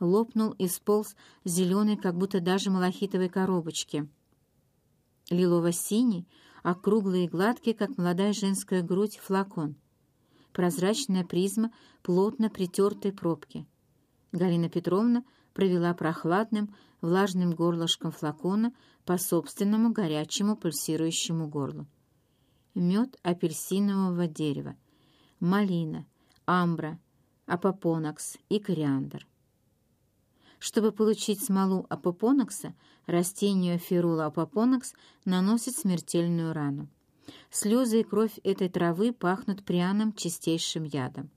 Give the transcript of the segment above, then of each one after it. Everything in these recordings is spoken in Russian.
лопнул и сполз зеленый, как будто даже малахитовой коробочки. Лилово-синий, округлый и гладкий, как молодая женская грудь, флакон. Прозрачная призма плотно притертой пробки. Галина Петровна провела прохладным, влажным горлышком флакона по собственному горячему пульсирующему горлу. Мед апельсинового дерева, малина, амбра, апопонакс и кориандр. Чтобы получить смолу апопонакса, растению ферула апопонакс наносит смертельную рану. Слезы и кровь этой травы пахнут пряным чистейшим ядом.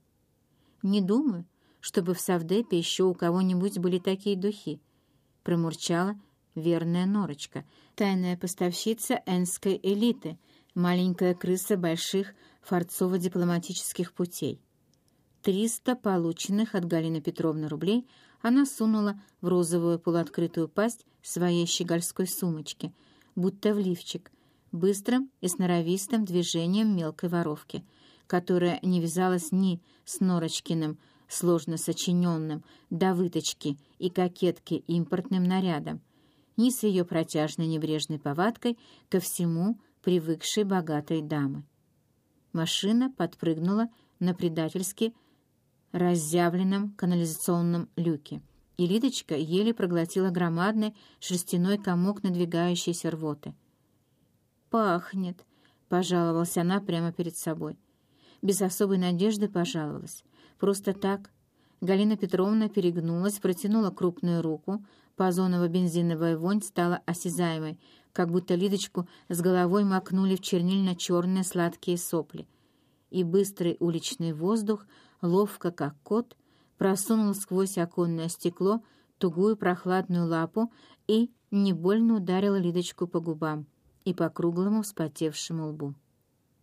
Не думаю, чтобы в Савдепе еще у кого-нибудь были такие духи, промурчала верная Норочка, тайная поставщица энской элиты, маленькая крыса больших форцово-дипломатических путей. Триста полученных от Галины Петровны рублей она сунула в розовую полуоткрытую пасть своей щегольской сумочки, будто в лифчик, быстрым и сноровистым движением мелкой воровки, которая не вязалась ни с Норочкиным, сложно сочиненным, до выточки и кокетки импортным нарядом, ни с ее протяжной небрежной повадкой ко всему привыкшей богатой дамы. Машина подпрыгнула на предательски разъявленном канализационном люке, и Лидочка еле проглотила громадный шерстяной комок надвигающейся рвоты. «Пахнет!» — пожаловалась она прямо перед собой. Без особой надежды пожаловалась. Просто так. Галина Петровна перегнулась, протянула крупную руку. Позоново-бензиновая вонь стала осязаемой, как будто Лидочку с головой макнули в чернильно-черные сладкие сопли. И быстрый уличный воздух — ловко, как кот, просунул сквозь оконное стекло тугую прохладную лапу и не больно ударил Лидочку по губам и по круглому вспотевшему лбу.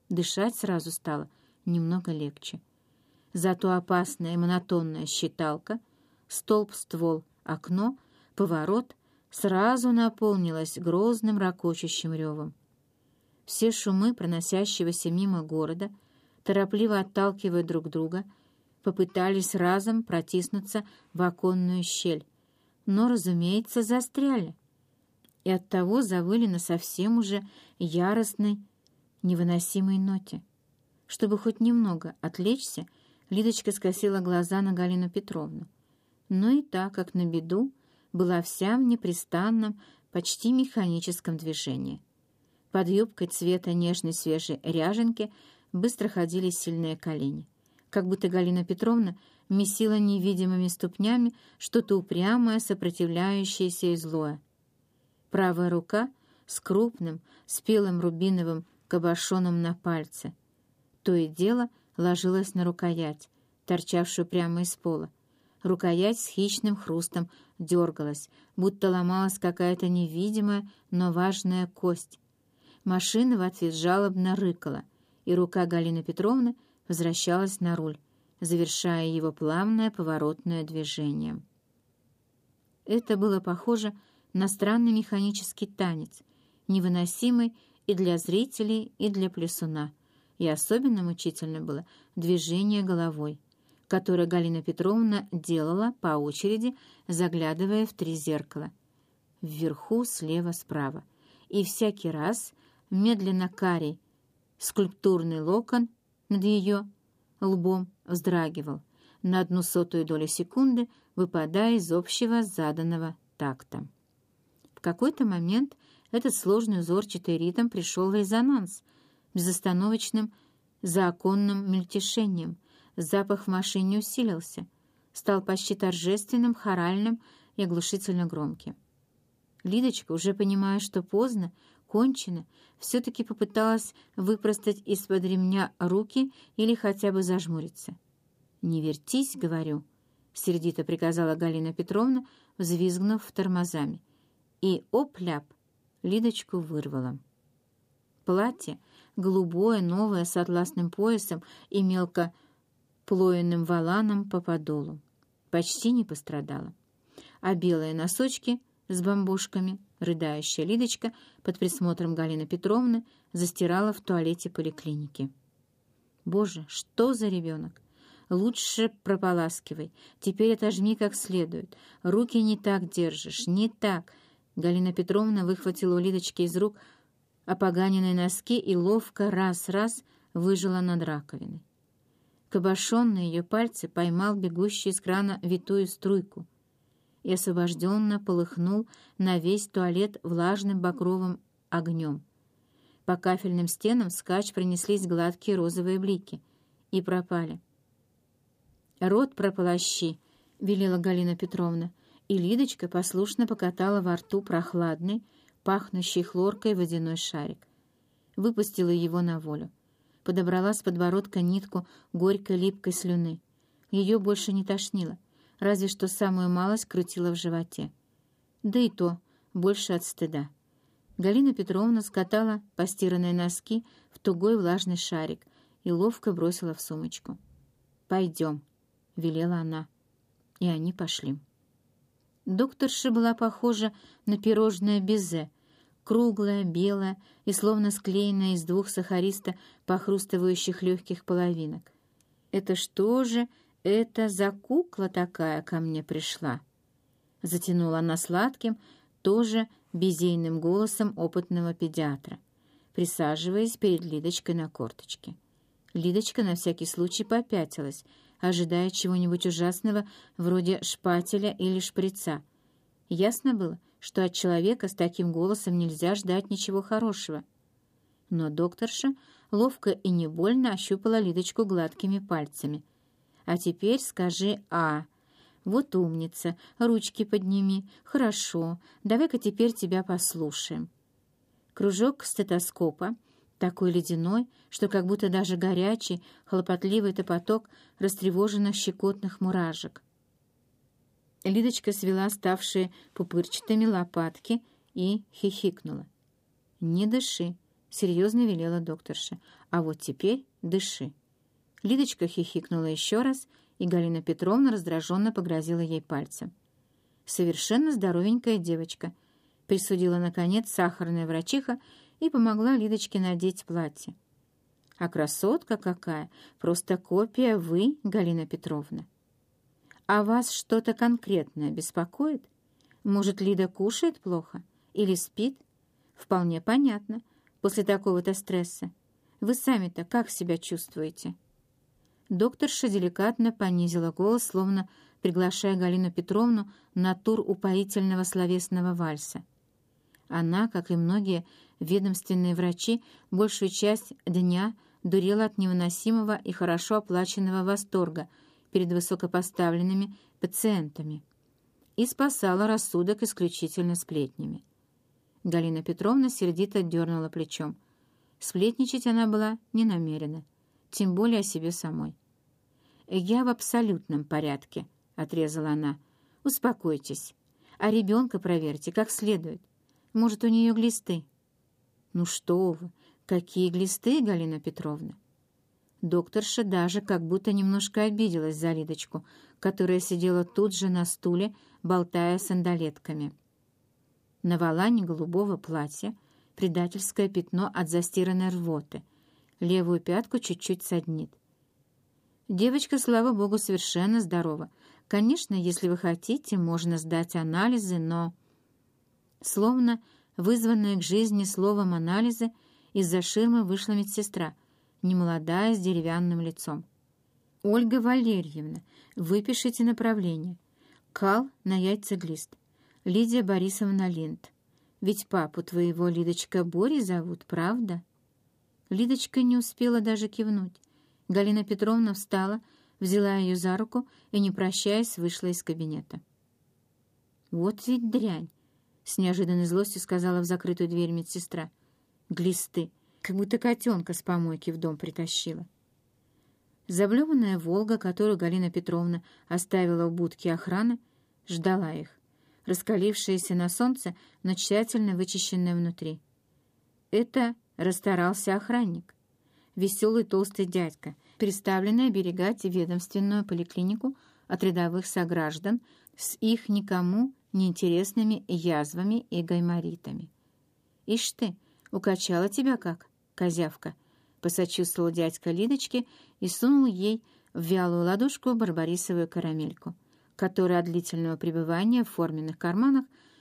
Дышать сразу стало немного легче. Зато опасная монотонная считалка, столб-ствол, окно, поворот сразу наполнилась грозным ракочущим ревом. Все шумы проносящегося мимо города, торопливо отталкивая друг друга, попытались разом протиснуться в оконную щель, но, разумеется, застряли. И оттого завыли на совсем уже яростной, невыносимой ноте. Чтобы хоть немного отвлечься, Лидочка скосила глаза на Галину Петровну. Но и так, как на беду, была вся в непрестанном, почти механическом движении. Под юбкой цвета нежной свежей ряженки быстро ходили сильные колени как будто Галина Петровна месила невидимыми ступнями что-то упрямое, сопротивляющееся и злое. Правая рука с крупным, спелым рубиновым кабошоном на пальце. То и дело ложилась на рукоять, торчавшую прямо из пола. Рукоять с хищным хрустом дергалась, будто ломалась какая-то невидимая, но важная кость. Машина в ответ жалобно рыкала, и рука Галины Петровны — возвращалась на руль, завершая его плавное поворотное движение. Это было похоже на странный механический танец, невыносимый и для зрителей, и для плясуна, и особенно мучительно было движение головой, которое Галина Петровна делала по очереди, заглядывая в три зеркала. Вверху, слева, справа. И всякий раз медленно карий, скульптурный локон над ее лбом вздрагивал на одну сотую долю секунды, выпадая из общего заданного такта. В какой-то момент этот сложный узорчатый ритм пришел в резонанс безостановочным законным мельтешением. Запах в машине усилился, стал почти торжественным, хоральным и оглушительно громким. Лидочка, уже понимая, что поздно, кончено, все-таки попыталась выпростать из-под ремня руки или хотя бы зажмуриться. «Не вертись, — говорю», — сердито приказала Галина Петровна, взвизгнув тормозами. И оп-ляп, Лидочку вырвала. Платье, голубое, новое, с атласным поясом и мелко плоенным валаном по подолу. Почти не пострадало. А белые носочки с бомбушками рыдающая Лидочка под присмотром Галины Петровны застирала в туалете поликлиники. Боже, что за ребенок! Лучше прополаскивай. Теперь отожми как следует. Руки не так держишь, не так. Галина Петровна выхватила у Лидочки из рук опоганенные носки и ловко раз-раз выжила над раковиной. Кабошон ее пальцы поймал бегущий из крана витую струйку и освобожденно полыхнул на весь туалет влажным багровым огнем. По кафельным стенам скач принеслись гладкие розовые блики и пропали. «Рот прополощи», — велела Галина Петровна, и Лидочка послушно покатала во рту прохладный, пахнущий хлоркой водяной шарик. Выпустила его на волю. Подобрала с подбородка нитку горькой липкой слюны. Ее больше не тошнило, разве что самую малость крутила в животе. Да и то больше от стыда. Галина Петровна скатала постиранные носки в тугой влажный шарик и ловко бросила в сумочку. «Пойдем», — велела она. И они пошли. Докторша была похожа на пирожное безе, круглая, белая и словно склеенная из двух сахаристо похрустывающих легких половинок. «Это что же это за кукла такая ко мне пришла?» Затянула она сладким, тоже безейным голосом опытного педиатра, присаживаясь перед Лидочкой на корточке. Лидочка на всякий случай попятилась — ожидая чего-нибудь ужасного вроде шпателя или шприца. Ясно было, что от человека с таким голосом нельзя ждать ничего хорошего. Но докторша ловко и не больно ощупала Лидочку гладкими пальцами. «А теперь скажи «А». Вот умница, ручки подними. Хорошо, давай-ка теперь тебя послушаем». Кружок стетоскопа — такой ледяной, что как будто даже горячий, хлопотливый топоток растревоженных щекотных муражек. Лидочка свела ставшие пупырчатыми лопатки и хихикнула. «Не дыши», — серьезно велела докторша. «А вот теперь дыши». Лидочка хихикнула еще раз, и Галина Петровна раздраженно погрозила ей пальцем. «Совершенно здоровенькая девочка», — присудила, наконец, сахарная врачиха и помогла Лидочке надеть платье. «А красотка какая! Просто копия вы, Галина Петровна!» «А вас что-то конкретное беспокоит? Может, Лида кушает плохо? Или спит? Вполне понятно, после такого-то стресса. Вы сами-то как себя чувствуете?» Докторша деликатно понизила голос, словно приглашая Галину Петровну на тур упоительного словесного вальса. Она, как и многие ведомственные врачи, большую часть дня дурела от невыносимого и хорошо оплаченного восторга перед высокопоставленными пациентами и спасала рассудок исключительно сплетнями. Галина Петровна сердито дернула плечом. Сплетничать она была не намерена, тем более о себе самой. «Я в абсолютном порядке», — отрезала она. «Успокойтесь, а ребенка проверьте как следует. Может, у нее глисты?» «Ну что вы, какие глисты, Галина Петровна!» Докторша даже как будто немножко обиделась за Лидочку, которая сидела тут же на стуле, болтая сандалетками. На волане голубого платья предательское пятно от застиранной рвоты. Левую пятку чуть-чуть саднит. Девочка, слава богу, совершенно здорова. Конечно, если вы хотите, можно сдать анализы, но... Словно вызванная к жизни словом анализа, из-за ширмы вышла медсестра, немолодая, с деревянным лицом. «Ольга Валерьевна, выпишите направление. Кал на яйцеглист. Лидия Борисовна Линд. Ведь папу твоего, Лидочка, Бори зовут, правда?» Лидочка не успела даже кивнуть. Галина Петровна встала, взяла ее за руку и, не прощаясь, вышла из кабинета. «Вот ведь дрянь!» с неожиданной злостью сказала в закрытую дверь медсестра. «Глисты! Как будто котенка с помойки в дом притащила». Заблеванная «Волга», которую Галина Петровна оставила в будке охраны, ждала их, раскалившаяся на солнце, но тщательно вычищенная внутри. Это расстарался охранник, веселый толстый дядька, представленный оберегать ведомственную поликлинику от рядовых сограждан с их никому неинтересными язвами и гайморитами. «Ишь ты, укачала тебя как, козявка!» — посочувствовал дядька Лидочке и сунул ей в вялую ладошку барбарисовую карамельку, которая от длительного пребывания в форменных карманах